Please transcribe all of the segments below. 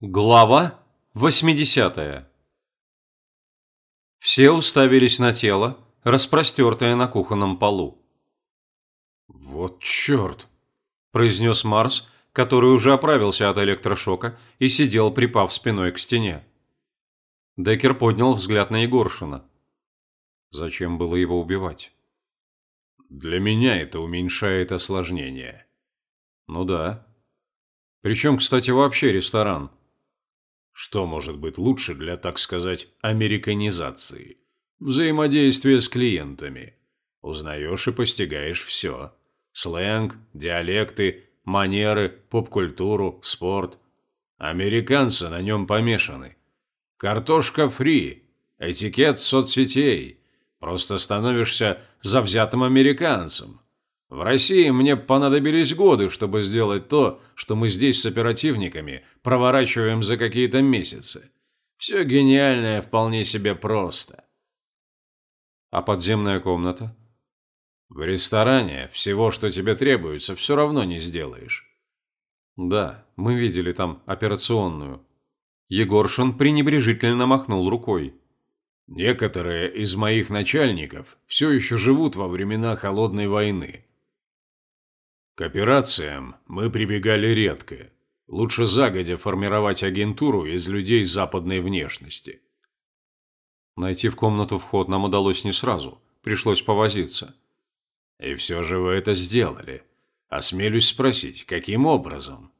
Глава 80 Все уставились на тело, распростертое на кухонном полу. «Вот черт!» – произнес Марс, который уже оправился от электрошока и сидел, припав спиной к стене. Деккер поднял взгляд на Егоршина. Зачем было его убивать? «Для меня это уменьшает осложнение». «Ну да. Причем, кстати, вообще ресторан». Что может быть лучше для, так сказать, американизации? Взаимодействие с клиентами. Узнаешь и постигаешь все. Сленг, диалекты, манеры, поп-культуру, спорт. Американцы на нем помешаны. Картошка фри, этикет соцсетей. Просто становишься завзятым американцем. В России мне понадобились годы, чтобы сделать то, что мы здесь с оперативниками проворачиваем за какие-то месяцы. Все гениальное вполне себе просто. А подземная комната? В ресторане всего, что тебе требуется, все равно не сделаешь. Да, мы видели там операционную. Егоршин пренебрежительно махнул рукой. Некоторые из моих начальников все еще живут во времена Холодной войны. К операциям мы прибегали редко. Лучше загодя формировать агентуру из людей западной внешности. Найти в комнату вход нам удалось не сразу. Пришлось повозиться. И все же вы это сделали. Осмелюсь спросить, каким образом?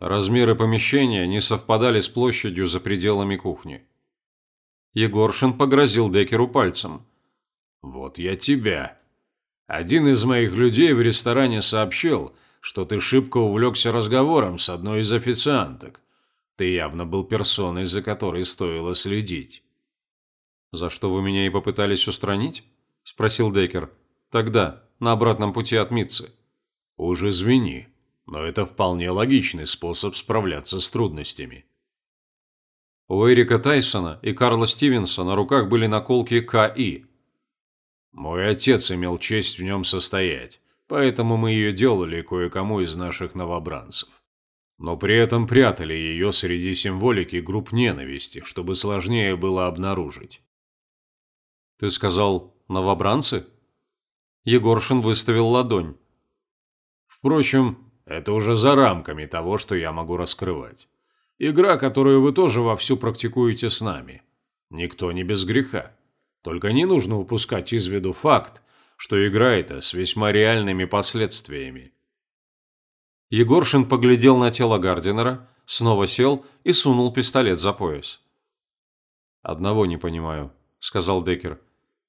Размеры помещения не совпадали с площадью за пределами кухни. Егоршин погрозил Декеру пальцем. «Вот я тебя один из моих людей в ресторане сообщил, что ты шибко увлекся разговором с одной из официанток. Ты явно был персоной, за которой стоило следить. «За что вы меня и попытались устранить?» – спросил Деккер. «Тогда, на обратном пути от Митцы». «Уж извини, но это вполне логичный способ справляться с трудностями». У Эрика Тайсона и Карла Стивенса на руках были наколки КИ – мой отец имел честь в нем состоять, поэтому мы ее делали кое-кому из наших новобранцев. Но при этом прятали ее среди символики групп ненависти, чтобы сложнее было обнаружить. «Ты сказал, новобранцы?» Егоршин выставил ладонь. «Впрочем, это уже за рамками того, что я могу раскрывать. Игра, которую вы тоже вовсю практикуете с нами. Никто не без греха. Только не нужно упускать из виду факт, что игра эта с весьма реальными последствиями. Егоршин поглядел на тело Гардинера, снова сел и сунул пистолет за пояс. «Одного не понимаю», – сказал Деккер.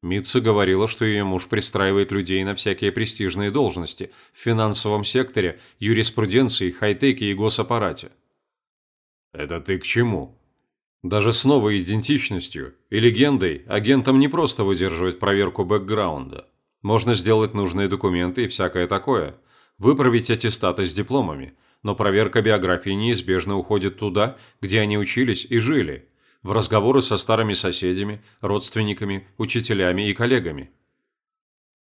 Митца говорила, что ее муж пристраивает людей на всякие престижные должности в финансовом секторе, юриспруденции, хай-теке и госаппарате. «Это ты к чему?» Даже с новой идентичностью и легендой агентам не просто выдерживать проверку бэкграунда. Можно сделать нужные документы и всякое такое. Выправить аттестаты с дипломами. Но проверка биографии неизбежно уходит туда, где они учились и жили. В разговоры со старыми соседями, родственниками, учителями и коллегами.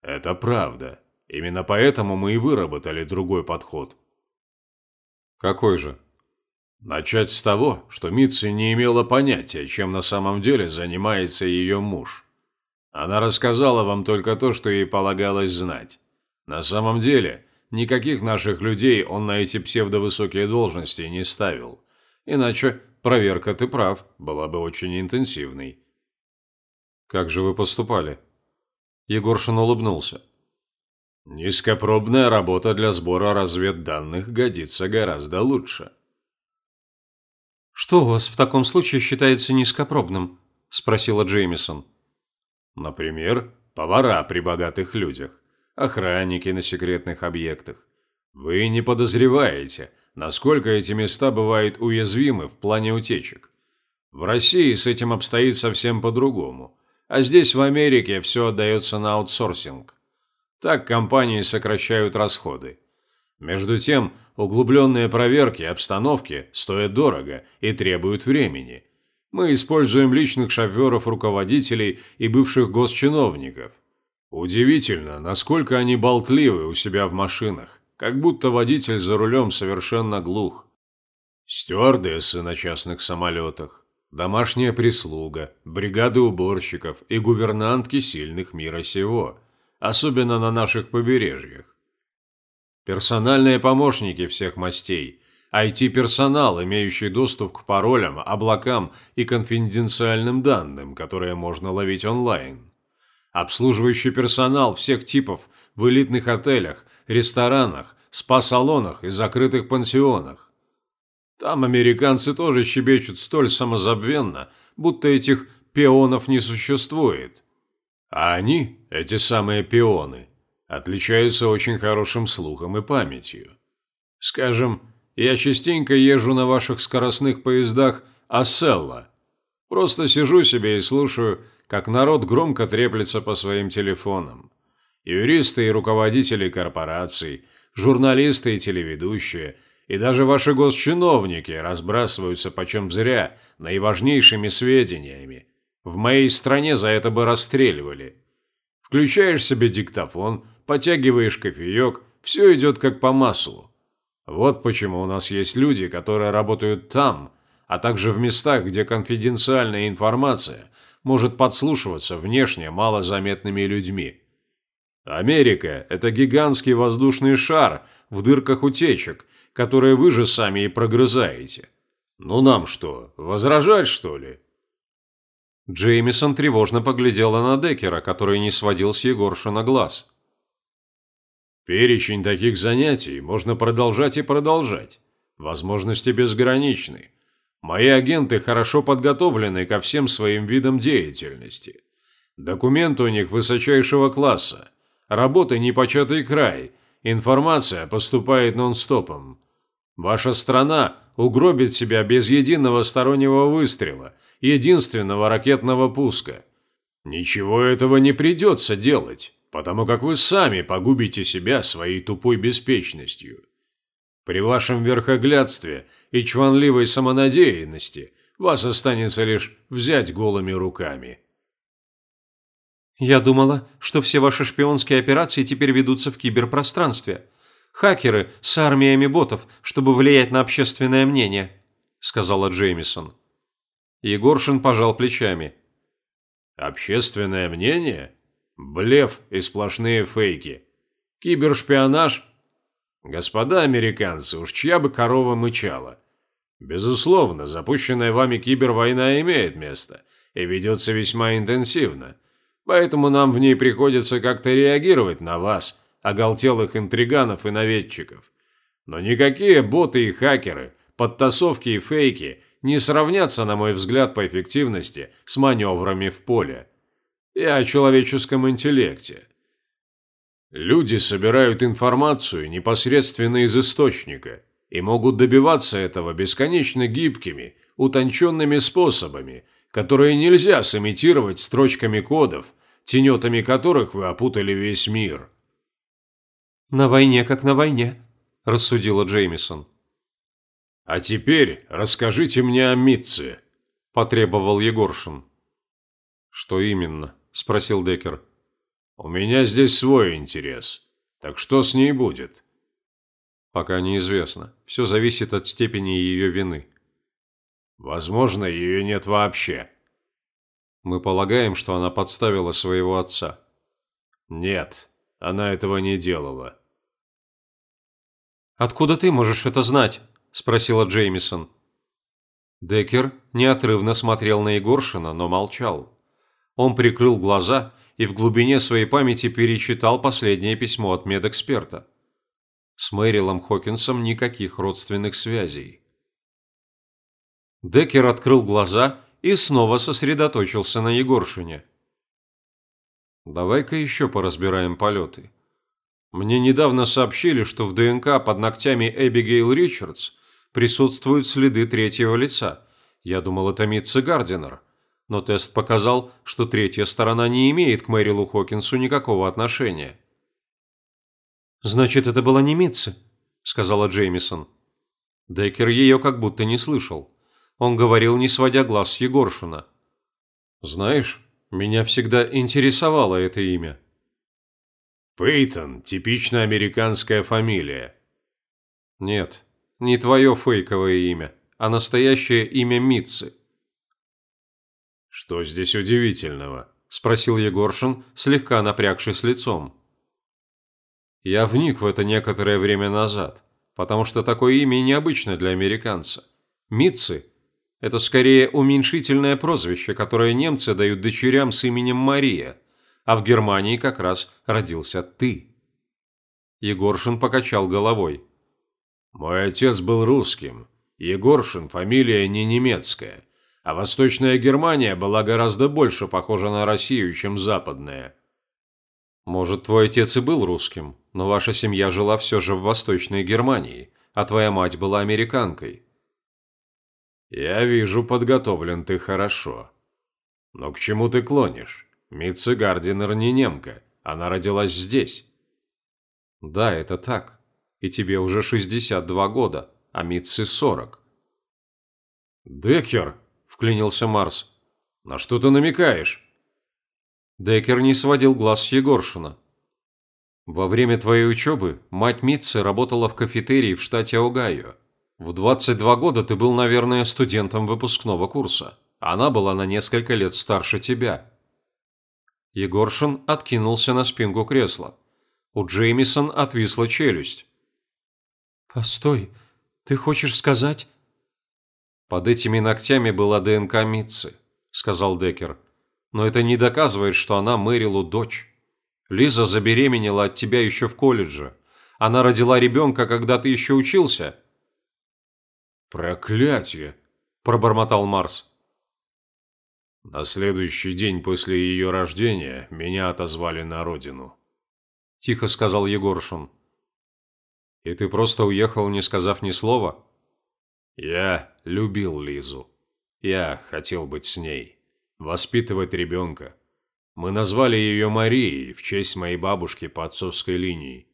Это правда. Именно поэтому мы и выработали другой подход. Какой же? Начать с того, что Митси не имела понятия, чем на самом деле занимается ее муж. Она рассказала вам только то, что ей полагалось знать. На самом деле, никаких наших людей он на эти псевдовысокие должности не ставил. Иначе проверка, ты прав, была бы очень интенсивной. «Как же вы поступали?» Егоршин улыбнулся. «Низкопробная работа для сбора разведданных годится гораздо лучше». «Что у вас в таком случае считается низкопробным?» – спросила Джеймисон. «Например, повара при богатых людях, охранники на секретных объектах. Вы не подозреваете, насколько эти места бывают уязвимы в плане утечек. В России с этим обстоит совсем по-другому, а здесь, в Америке, все отдается на аутсорсинг. Так компании сокращают расходы. Между тем, углубленные проверки обстановки стоят дорого и требуют времени. Мы используем личных шоферов руководителей и бывших госчиновников. Удивительно, насколько они болтливы у себя в машинах, как будто водитель за рулем совершенно глух. Стюардессы на частных самолетах, домашняя прислуга, бригады уборщиков и гувернантки сильных мира сего, особенно на наших побережьях. Персональные помощники всех мастей, IT-персонал, имеющий доступ к паролям, облакам и конфиденциальным данным, которые можно ловить онлайн. Обслуживающий персонал всех типов в элитных отелях, ресторанах, спа-салонах и закрытых пансионах. Там американцы тоже щебечут столь самозабвенно, будто этих пионов не существует. А они, эти самые пионы, отличаются очень хорошим слухом и памятью. Скажем, я частенько езжу на ваших скоростных поездах Асселла. Просто сижу себе и слушаю, как народ громко треплется по своим телефонам. Юристы и руководители корпораций, журналисты и телеведущие, и даже ваши госчиновники разбрасываются почем зря наиважнейшими сведениями. В моей стране за это бы расстреливали. Включаешь себе диктофон, потягиваешь кофеек, все идет как по маслу. Вот почему у нас есть люди, которые работают там, а также в местах, где конфиденциальная информация может подслушиваться внешне малозаметными людьми. Америка – это гигантский воздушный шар в дырках утечек, которые вы же сами и прогрызаете. Ну нам что, возражать что ли? Джеймисон тревожно поглядела на Деккера, который не сводил с Егоршина глаз. Перечень таких занятий можно продолжать и продолжать. Возможности безграничны. Мои агенты хорошо подготовлены ко всем своим видам деятельности. Документы у них высочайшего класса. Работа непочатый край. Информация поступает нон-стопом. Ваша страна угробит себя без единого стороннего выстрела, единственного ракетного пуска. Ничего этого не придется делать потому как вы сами погубите себя своей тупой беспечностью. При вашем верхоглядстве и чванливой самонадеянности вас останется лишь взять голыми руками. Я думала, что все ваши шпионские операции теперь ведутся в киберпространстве. Хакеры с армиями ботов, чтобы влиять на общественное мнение, сказала Джеймисон. Егоршин пожал плечами. Общественное мнение? Блеф и сплошные фейки. Кибершпионаж? Господа американцы, уж чья бы корова мычала. Безусловно, запущенная вами кибервойна имеет место и ведется весьма интенсивно. Поэтому нам в ней приходится как-то реагировать на вас, оголтелых интриганов и наведчиков. Но никакие боты и хакеры, подтасовки и фейки не сравнятся, на мой взгляд, по эффективности с маневрами в поле. И о человеческом интеллекте. Люди собирают информацию непосредственно из источника и могут добиваться этого бесконечно гибкими, утонченными способами, которые нельзя сымитировать строчками кодов, тенетами которых вы опутали весь мир. «На войне, как на войне», – рассудила Джеймисон. «А теперь расскажите мне о Митце», – потребовал Егоршин. «Что именно?» – спросил Деккер. «У меня здесь свой интерес. Так что с ней будет?» «Пока неизвестно. Все зависит от степени ее вины». «Возможно, ее нет вообще». «Мы полагаем, что она подставила своего отца». «Нет, она этого не делала». «Откуда ты можешь это знать?» – спросила Джеймисон. Деккер неотрывно смотрел на Егоршина, но молчал. Он прикрыл глаза и в глубине своей памяти перечитал последнее письмо от медэксперта. С Мэрилом Хокинсом никаких родственных связей. Деккер открыл глаза и снова сосредоточился на Егоршине. «Давай-ка еще поразбираем полеты. Мне недавно сообщили, что в ДНК под ногтями Эбигейл Ричардс присутствуют следы третьего лица. Я думал, это Митца Гардинер но тест показал, что третья сторона не имеет к Мэрилу Хокинсу никакого отношения. «Значит, это была не Митца», – сказала Джеймисон. Деккер ее как будто не слышал. Он говорил, не сводя глаз с Егоршина. «Знаешь, меня всегда интересовало это имя». «Пейтон – типичная американская фамилия». «Нет, Не твое фейковое имя, а настоящее имя Митцы. «Что здесь удивительного?» – спросил Егоршин, слегка напрягшись лицом. Я вник в это некоторое время назад, потому что такое имя необычно для американца. Митцы – это скорее уменьшительное прозвище, которое немцы дают дочерям с именем Мария, а в Германии как раз родился ты. Егоршин покачал головой. Мой отец был русским. Егоршин – фамилия не немецкая, а Восточная Германия была гораздо больше похожа на Россию, чем Западная. Может, твой отец и был русским, но ваша семья жила все же в Восточной Германии, а твоя мать была американкой. Я вижу, подготовлен ты хорошо. Но к чему ты клонишь? Митца Гардинер не немка, она родилась здесь. Да, это так. И тебе уже 62 года, а Митце 40. Деккер, вклинился Марс. На что ты намекаешь? Деккер не сводил глаз с Егоршина. Во время твоей учебы мать Митцы работала в кафетерии в штате Огайо. В 22 года ты был, наверное, студентом выпускного курса. Она была на несколько лет старше тебя. Егоршин откинулся на спинку кресла. У Джеймисон отвисла челюсть. «Постой, ты хочешь сказать...» «Под этими ногтями была ДНК Митцы», — сказал Деккер но это не доказывает, что она Мэрилу дочь. Лиза забеременела от тебя еще в колледже. Она родила ребенка, когда ты еще учился». «Проклятие!» – пробормотал Марс. На следующий день после ее рождения меня отозвали на родину. Тихо сказал Егоршин. И ты просто уехал, не сказав ни слова? Я любил Лизу. Я хотел быть с ней воспитывать ребенка. Мы назвали ее Марией в честь моей бабушки по отцовской линии,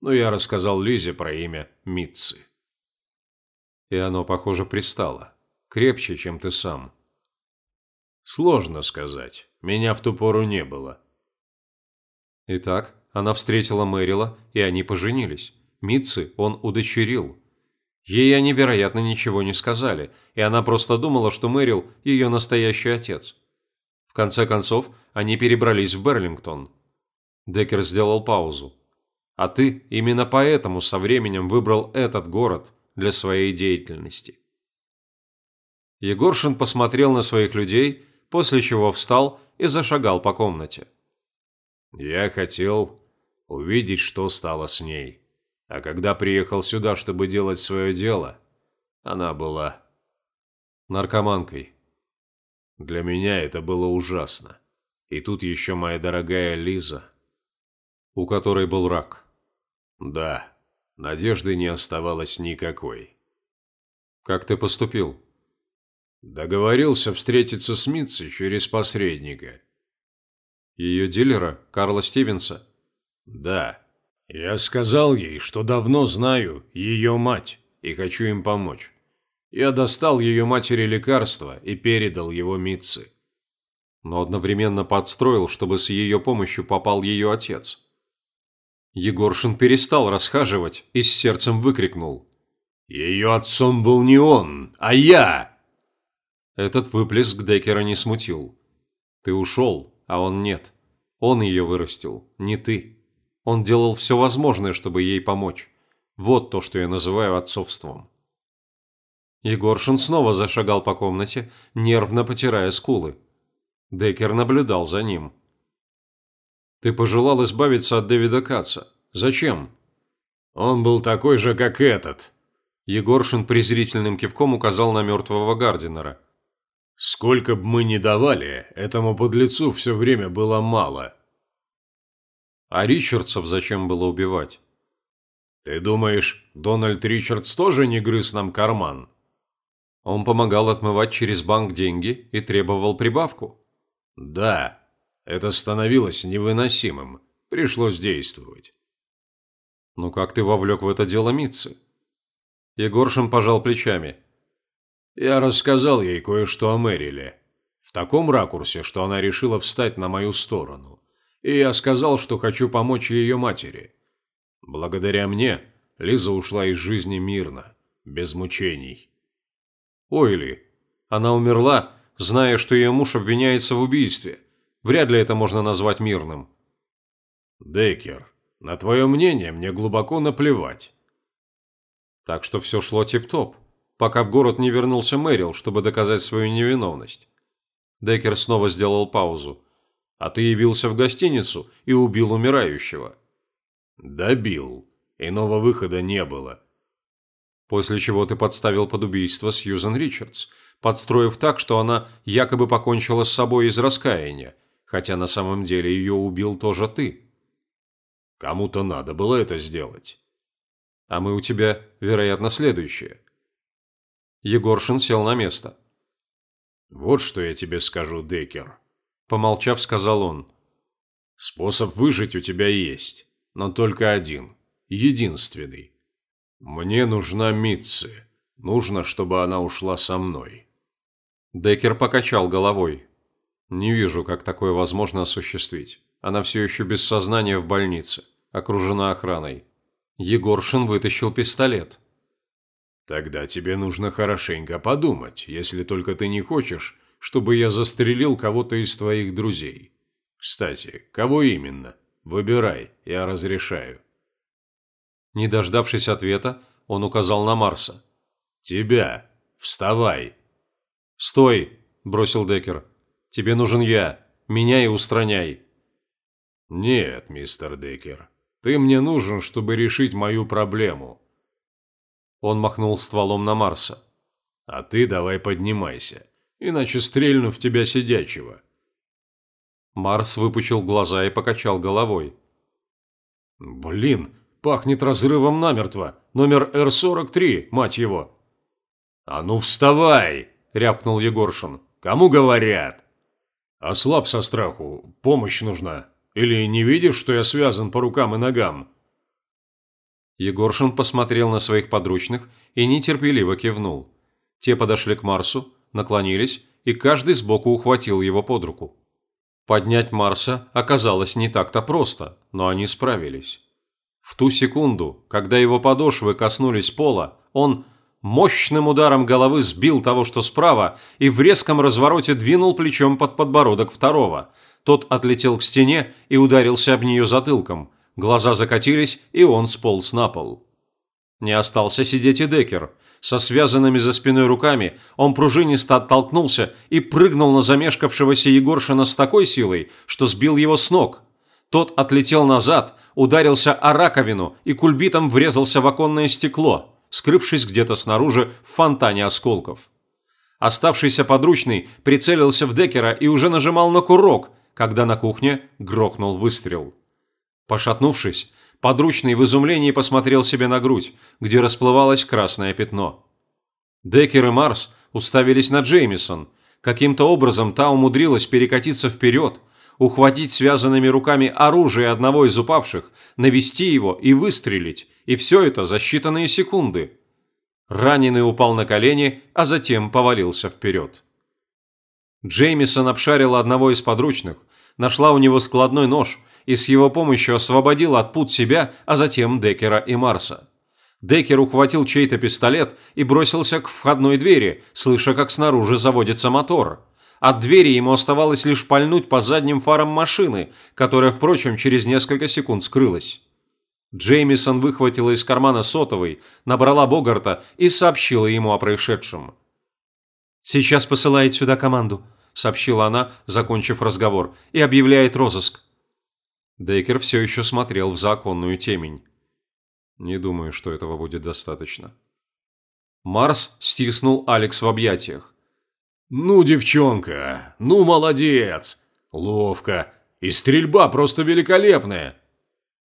но я рассказал Лизе про имя Митцы. И оно, похоже, пристало. Крепче, чем ты сам. Сложно сказать. Меня в ту пору не было. Итак, она встретила Мэрила, и они поженились. Митцы он удочерил. Ей они, вероятно, ничего не сказали, и она просто думала, что Мэрил – ее настоящий отец конце концов, они перебрались в Берлингтон. Деккер сделал паузу. А ты именно поэтому со временем выбрал этот город для своей деятельности. Егоршин посмотрел на своих людей, после чего встал и зашагал по комнате. «Я хотел увидеть, что стало с ней. А когда приехал сюда, чтобы делать свое дело, она была...» «Наркоманкой», для меня это было ужасно. И тут еще моя дорогая Лиза. У которой был рак. Да, надежды не оставалось никакой. Как ты поступил? Договорился встретиться с Митцей через посредника. Ее дилера, Карла Стивенса? Да. Я сказал ей, что давно знаю ее мать и хочу им помочь. Я достал ее матери лекарство и передал его Митце. Но одновременно подстроил, чтобы с ее помощью попал ее отец. Егоршин перестал расхаживать и с сердцем выкрикнул. «Ее отцом был не он, а я!» Этот выплеск Деккера не смутил. «Ты ушел, а он нет. Он ее вырастил, не ты. Он делал все возможное, чтобы ей помочь. Вот то, что я называю отцовством». Егоршин снова зашагал по комнате, нервно потирая скулы. Деккер наблюдал за ним. «Ты пожелал избавиться от Дэвида Катца. Зачем?» «Он был такой же, как этот». Егоршин презрительным кивком указал на мертвого Гардинера. «Сколько бы мы ни давали, этому подлецу все время было мало». «А Ричардсов зачем было убивать?» «Ты думаешь, Дональд Ричардс тоже не грыз нам карман?» Он помогал отмывать через банк деньги и требовал прибавку. Да, это становилось невыносимым. Пришлось действовать. Ну как ты вовлек в это дело Митцы? Егоршин пожал плечами. Я рассказал ей кое-что о Мэриле. В таком ракурсе, что она решила встать на мою сторону. И я сказал, что хочу помочь ее матери. Благодаря мне Лиза ушла из жизни мирно без мучений. Ойли. Она умерла, зная, что ее муж обвиняется в убийстве. Вряд ли это можно назвать мирным. Деккер, на твое мнение мне глубоко наплевать. Так что все шло тип-топ, пока в город не вернулся Мэрил, чтобы доказать свою невиновность. Деккер снова сделал паузу. А ты явился в гостиницу и убил умирающего. Добил. Иного выхода не было. После чего ты подставил под убийство Сьюзен Ричардс, подстроив так, что она якобы покончила с собой из раскаяния, хотя на самом деле ее убил тоже ты. Кому-то надо было это сделать. А мы у тебя, вероятно, следующее. Егоршин сел на место. Вот что я тебе скажу, Деккер. Помолчав, сказал он. Способ выжить у тебя есть, но только один, единственный. Мне нужна Митцы. Нужно, чтобы она ушла со мной. Деккер покачал головой. Не вижу, как такое возможно осуществить. Она все еще без сознания в больнице, окружена охраной. Егоршин вытащил пистолет. Тогда тебе нужно хорошенько подумать, если только ты не хочешь, чтобы я застрелил кого-то из твоих друзей. Кстати, кого именно? Выбирай, я разрешаю. Не дождавшись ответа, он указал на Марса. «Тебя! Вставай!» «Стой!» – бросил Деккер. «Тебе нужен я. Меня и устраняй». «Нет, мистер Деккер. Ты мне нужен, чтобы решить мою проблему». Он махнул стволом на Марса. «А ты давай поднимайся, иначе стрельну в тебя сидячего». Марс выпучил глаза и покачал головой. «Блин, Пахнет разрывом намертво. Номер Р-43, мать его. А ну вставай, рявкнул Егоршин. Кому говорят? Ослаб со страху, помощь нужна. Или не видишь, что я связан по рукам и ногам? Егоршин посмотрел на своих подручных и нетерпеливо кивнул. Те подошли к Марсу, наклонились, и каждый сбоку ухватил его под руку. Поднять Марса оказалось не так-то просто, но они справились. В ту секунду, когда его подошвы коснулись пола, он мощным ударом головы сбил того, что справа, и в резком развороте двинул плечом под подбородок второго. Тот отлетел к стене и ударился об нее затылком. Глаза закатились, и он сполз на пол. Не остался сидеть и Деккер. Со связанными за спиной руками он пружинисто оттолкнулся и прыгнул на замешкавшегося Егоршина с такой силой, что сбил его с ног. Тот отлетел назад, ударился о раковину и кульбитом врезался в оконное стекло, скрывшись где-то снаружи в фонтане осколков. Оставшийся подручный прицелился в Деккера и уже нажимал на курок, когда на кухне грохнул выстрел. Пошатнувшись, подручный в изумлении посмотрел себе на грудь, где расплывалось красное пятно. Деккер и Марс уставились на Джеймисон. Каким-то образом та умудрилась перекатиться вперед, ухватить связанными руками оружие одного из упавших, навести его и выстрелить, и все это за считанные секунды. Раненый упал на колени, а затем повалился вперед. Джеймисон обшарила одного из подручных, нашла у него складной нож и с его помощью освободила от пут себя, а затем Деккера и Марса. Деккер ухватил чей-то пистолет и бросился к входной двери, слыша, как снаружи заводится мотор. От двери ему оставалось лишь пальнуть по задним фарам машины, которая, впрочем, через несколько секунд скрылась. Джеймисон выхватила из кармана сотовый, набрала Богарта и сообщила ему о происшедшем. «Сейчас посылает сюда команду», – сообщила она, закончив разговор, – «и объявляет розыск». Дейкер все еще смотрел в законную темень. «Не думаю, что этого будет достаточно». Марс стиснул Алекс в объятиях. «Ну, девчонка, ну, молодец! Ловко! И стрельба просто великолепная!»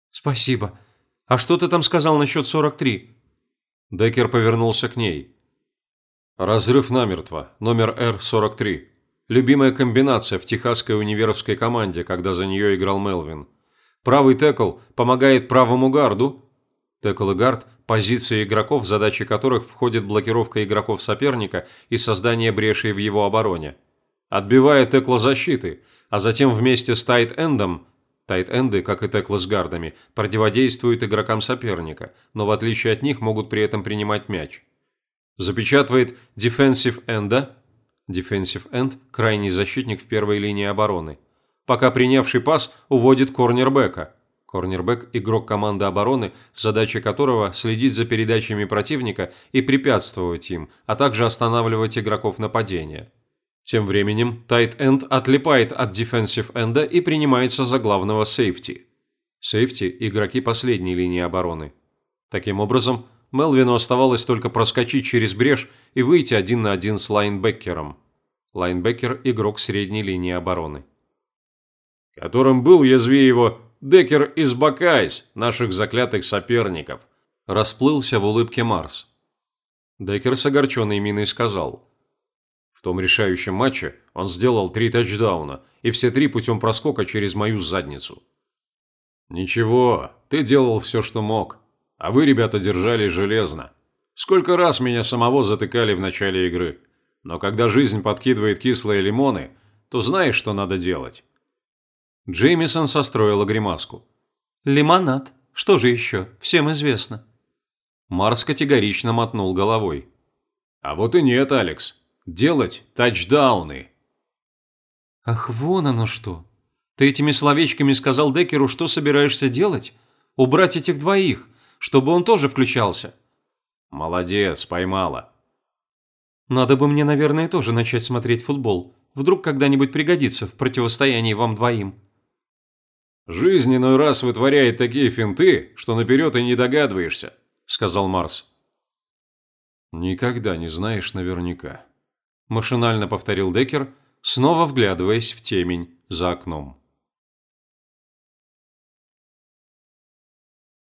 «Спасибо. А что ты там сказал насчет 43?» Деккер повернулся к ней. «Разрыв намертво. Номер Р-43. Любимая комбинация в техасской универовской команде, когда за нее играл Мелвин. Правый текл помогает правому гарду, Текл и гард – позиции игроков, задачи которых входит блокировка игроков соперника и создание брешей в его обороне. Отбивая текла защиты, а затем вместе с тайт-эндом Тайт-энды, как и теклы с гардами, противодействуют игрокам соперника, но в отличие от них могут при этом принимать мяч. Запечатывает defensive end, defensive end – крайний защитник в первой линии обороны. Пока принявший пас уводит корнербека. Корнербек – игрок команды обороны, задача которого – следить за передачами противника и препятствовать им, а также останавливать игроков нападения. Тем временем tight-end отлипает от end и принимается за главного safety. Safety – игроки последней линии обороны. Таким образом, Мелвину оставалось только проскочить через брешь и выйти один на один с лайнбекером. Лайнбекер – игрок средней линии обороны. Которым был, язви его, Декер из Бакайс, наших заклятых соперников. Расплылся в улыбке Марс. Декер с огорченной миной сказал. В том решающем матче он сделал три тачдауна, и все три путем проскока через мою задницу. Ничего, ты делал все, что мог. А вы, ребята, держали железно. Сколько раз меня самого затыкали в начале игры. Но когда жизнь подкидывает кислые лимоны, то знаешь, что надо делать. Джеймисон состроила гримаску. «Лимонад. Что же еще? Всем известно». Марс категорично мотнул головой. «А вот и нет, Алекс. Делать тачдауны». «Ах, вон оно что. Ты этими словечками сказал Декеру, что собираешься делать? Убрать этих двоих, чтобы он тоже включался». «Молодец, поймала». «Надо бы мне, наверное, тоже начать смотреть футбол. Вдруг когда-нибудь пригодится в противостоянии вам двоим». «Жизнь раз вытворяет такие финты, что наперед и не догадываешься», – сказал Марс. «Никогда не знаешь наверняка», – машинально повторил Деккер, снова вглядываясь в темень за окном.